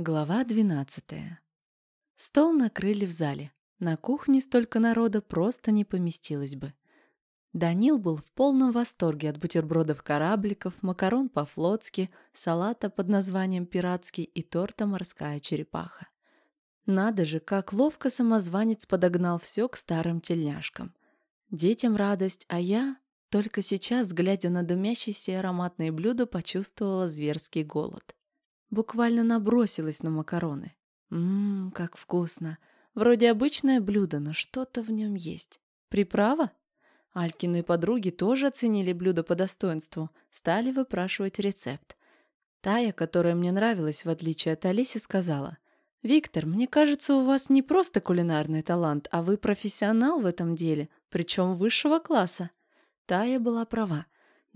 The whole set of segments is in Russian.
Глава двенадцатая. Стол накрыли в зале. На кухне столько народа просто не поместилось бы. Данил был в полном восторге от бутербродов-корабликов, макарон по-флотски, салата под названием «Пиратский» и торта «Морская черепаха». Надо же, как ловко самозванец подогнал все к старым тельняшкам. Детям радость, а я, только сейчас, глядя на дымящиеся ароматные блюда, почувствовала зверский голод. Буквально набросилась на макароны. Ммм, как вкусно. Вроде обычное блюдо, но что-то в нем есть. Приправа? Алькины подруги тоже оценили блюдо по достоинству, стали выпрашивать рецепт. Тая, которая мне нравилась, в отличие от Алиси, сказала, «Виктор, мне кажется, у вас не просто кулинарный талант, а вы профессионал в этом деле, причем высшего класса». Тая была права.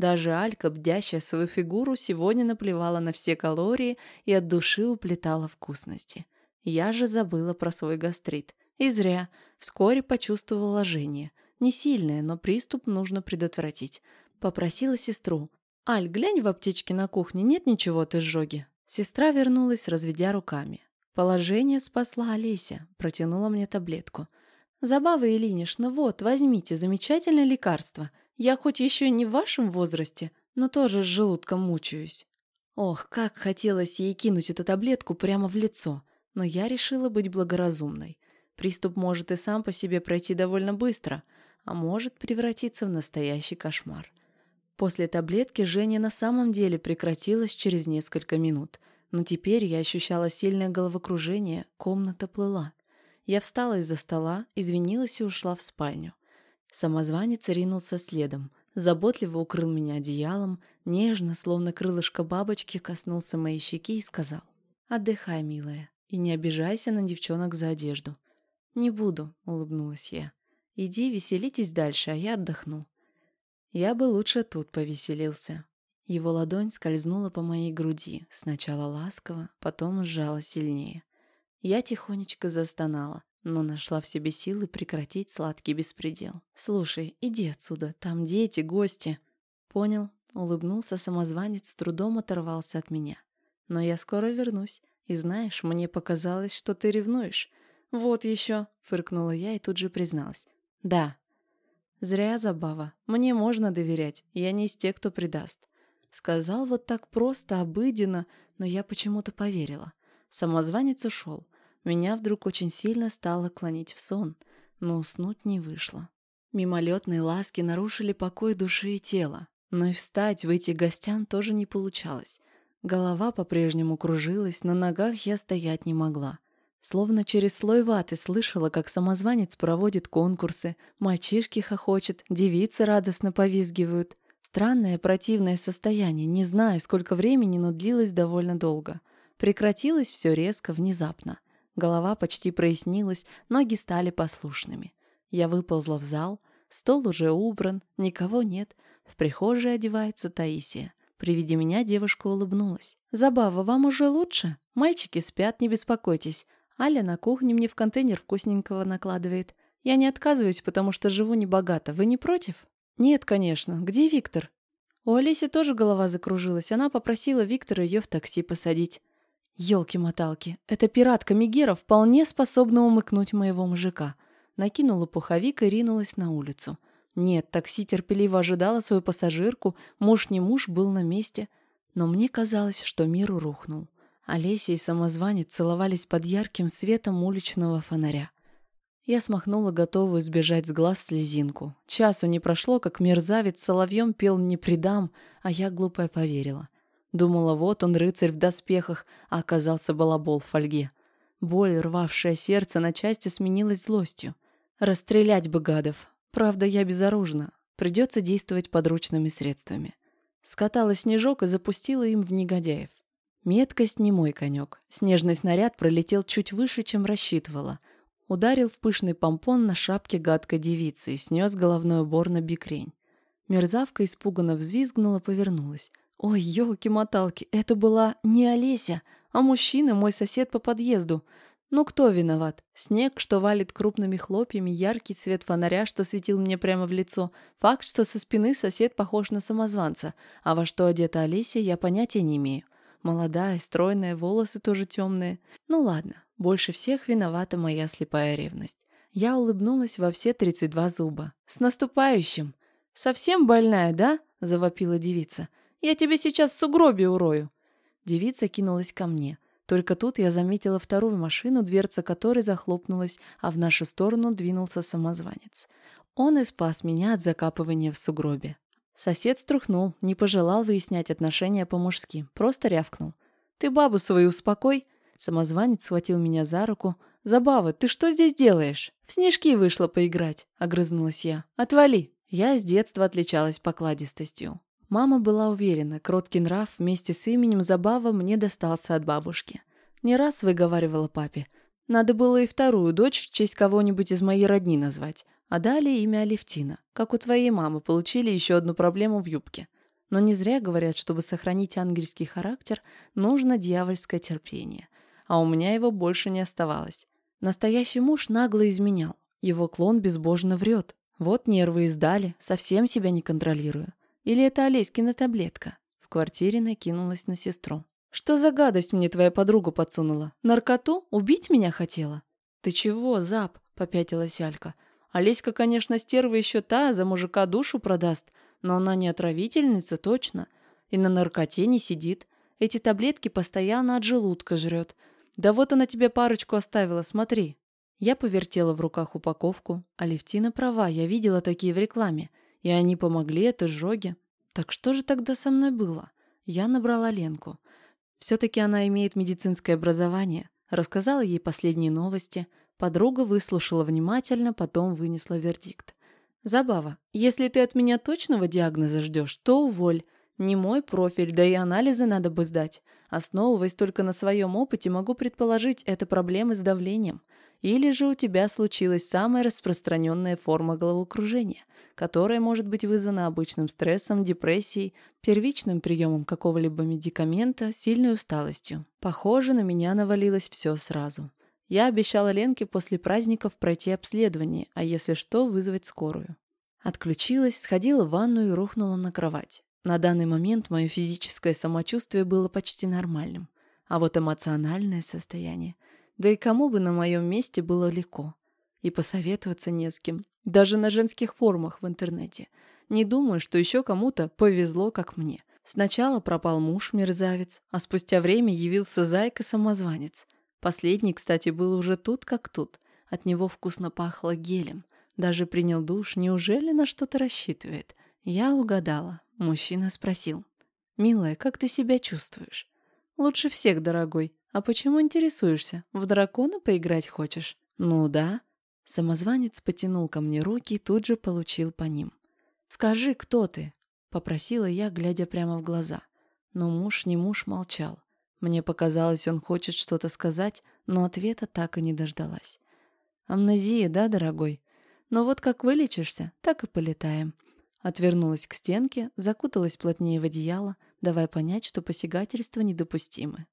Даже Алька, бдящая свою фигуру, сегодня наплевала на все калории и от души уплетала вкусности. Я же забыла про свой гастрит. И зря. Вскоре почувствовала жжение. Не сильное, но приступ нужно предотвратить. Попросила сестру. «Аль, глянь в аптечке на кухне, нет ничего от изжоги?» Сестра вернулась, разведя руками. Положение спасла Олеся, протянула мне таблетку. «Забава, Ильинична, вот, возьмите, замечательное лекарство. Я хоть еще не в вашем возрасте, но тоже с желудком мучаюсь». Ох, как хотелось ей кинуть эту таблетку прямо в лицо, но я решила быть благоразумной. Приступ может и сам по себе пройти довольно быстро, а может превратиться в настоящий кошмар. После таблетки Женя на самом деле прекратилась через несколько минут, но теперь я ощущала сильное головокружение, комната плыла. Я встала из-за стола, извинилась и ушла в спальню. Самозванец ринулся следом, заботливо укрыл меня одеялом, нежно, словно крылышко бабочки, коснулся моей щеки и сказал «Отдыхай, милая, и не обижайся на девчонок за одежду». «Не буду», — улыбнулась я. «Иди, веселитесь дальше, а я отдохну». Я бы лучше тут повеселился. Его ладонь скользнула по моей груди, сначала ласково, потом сжала сильнее. Я тихонечко застонала но нашла в себе силы прекратить сладкий беспредел. «Слушай, иди отсюда, там дети, гости». «Понял», — улыбнулся самозванец, с трудом оторвался от меня. «Но я скоро вернусь, и знаешь, мне показалось, что ты ревнуешь». «Вот еще», — фыркнула я и тут же призналась. «Да». «Зря забава. Мне можно доверять, я не из тех, кто предаст». Сказал вот так просто, обыденно, но я почему-то поверила. Самозванец ушел. Меня вдруг очень сильно стало клонить в сон, но уснуть не вышло. Мимолетные ласки нарушили покой души и тела, но и встать, выйти к гостям тоже не получалось. Голова по-прежнему кружилась, на ногах я стоять не могла. Словно через слой ваты слышала, как самозванец проводит конкурсы, мальчишки хохочет, девицы радостно повизгивают. Странное противное состояние, не знаю, сколько времени, но длилось довольно долго. Прекратилось все резко, внезапно. Голова почти прояснилась, ноги стали послушными. Я выползла в зал, стол уже убран, никого нет. В прихожей одевается Таисия. При виде меня девушка улыбнулась. «Забава, вам уже лучше? Мальчики спят, не беспокойтесь. Аля на кухне мне в контейнер вкусненького накладывает. Я не отказываюсь, потому что живу небогато. Вы не против?» «Нет, конечно. Где Виктор?» У Олеси тоже голова закружилась. Она попросила Виктора ее в такси посадить. Ёлки-моталки, эта пиратка Мегера вполне способна умыкнуть моего мужика. Накинула пуховик и ринулась на улицу. Нет, такси терпеливо ожидала свою пассажирку, муж не муж был на месте. Но мне казалось, что мир рухнул. Олеся и самозванец целовались под ярким светом уличного фонаря. Я смахнула готовую сбежать с глаз слезинку. Часу не прошло, как мерзавец соловьем пел «Не предам», а я глупая поверила. Думала, вот он, рыцарь в доспехах, а оказался балабол в фольге. Боль, рвавшая сердце, на части сменилась злостью. Расстрелять бы гадов. Правда, я безоружна. Придется действовать подручными средствами. Скатала снежок и запустила им в негодяев. Меткость не мой конек. Снежный снаряд пролетел чуть выше, чем рассчитывала. Ударил в пышный помпон на шапке гадкой девицы и снес головной убор на бикрень. Мерзавка испуганно взвизгнула, повернулась. Ой, елки-моталки, это была не Олеся, а мужчина, мой сосед по подъезду. Ну кто виноват? Снег, что валит крупными хлопьями, яркий цвет фонаря, что светил мне прямо в лицо, факт, что со спины сосед похож на самозванца, а во что одета Олеся, я понятия не имею. Молодая, стройная, волосы тоже темные. Ну ладно, больше всех виновата моя слепая ревность. Я улыбнулась во все 32 зуба. «С наступающим!» «Совсем больная, да?» – завопила девица. «Я тебе сейчас сугробе урою!» Девица кинулась ко мне. Только тут я заметила вторую машину, дверца которой захлопнулась, а в нашу сторону двинулся самозванец. Он и спас меня от закапывания в сугробе. Сосед струхнул, не пожелал выяснять отношения по-мужски, просто рявкнул. «Ты бабу свою успокой!» Самозванец схватил меня за руку. «Забава, ты что здесь делаешь?» «В снежки вышла поиграть», — огрызнулась я. «Отвали!» Я с детства отличалась покладистостью. Мама была уверена, кроткий нрав вместе с именем Забава мне достался от бабушки. Не раз выговаривала папе. Надо было и вторую дочь в честь кого-нибудь из моей родни назвать. А далее имя Алевтина, как у твоей мамы, получили еще одну проблему в юбке. Но не зря говорят, чтобы сохранить ангельский характер, нужно дьявольское терпение. А у меня его больше не оставалось. Настоящий муж нагло изменял. Его клон безбожно врет. Вот нервы издали, совсем себя не контролирую. Или это Олеськина таблетка?» В квартире накинулась на сестру. «Что за гадость мне твоя подруга подсунула? Наркоту? Убить меня хотела?» «Ты чего, Зап?» — попятилась Алька. «Олеська, конечно, стерва еще та, за мужика душу продаст, но она не отравительница, точно. И на наркоте не сидит. Эти таблетки постоянно от желудка жрет. Да вот она тебе парочку оставила, смотри». Я повертела в руках упаковку. Алевтина права, я видела такие в рекламе. И они помогли от изжоги. Так что же тогда со мной было? Я набрала Ленку. Все-таки она имеет медицинское образование. Рассказала ей последние новости. Подруга выслушала внимательно, потом вынесла вердикт. «Забава, если ты от меня точного диагноза ждешь, то уволь. Не мой профиль, да и анализы надо бы сдать. Основываясь только на своем опыте, могу предположить, это проблемы с давлением. Или же у тебя случилась самая распространенная форма головокружения, которая может быть вызвана обычным стрессом, депрессией, первичным приемом какого-либо медикамента, сильной усталостью. Похоже, на меня навалилось все сразу. Я обещала Ленке после праздников пройти обследование, а если что, вызвать скорую. Отключилась, сходила в ванную и рухнула на кровать. На данный момент мое физическое самочувствие было почти нормальным, а вот эмоциональное состояние – да и кому бы на моем месте было легко. И посоветоваться не с кем. Даже на женских форумах в интернете. Не думаю, что еще кому-то повезло, как мне. Сначала пропал муж-мерзавец, а спустя время явился зайка-самозванец. Последний, кстати, был уже тут как тут. От него вкусно пахло гелем. Даже принял душ. Неужели на что-то рассчитывает? Я угадала. Мужчина спросил. «Милая, как ты себя чувствуешь?» «Лучше всех, дорогой», «А почему интересуешься? В дракона поиграть хочешь?» «Ну да». Самозванец потянул ко мне руки и тут же получил по ним. «Скажи, кто ты?» — попросила я, глядя прямо в глаза. Но муж не муж молчал. Мне показалось, он хочет что-то сказать, но ответа так и не дождалась. «Амнезия, да, дорогой? Но вот как вылечишься, так и полетаем». Отвернулась к стенке, закуталась плотнее в одеяло, давая понять, что посягательства недопустимы.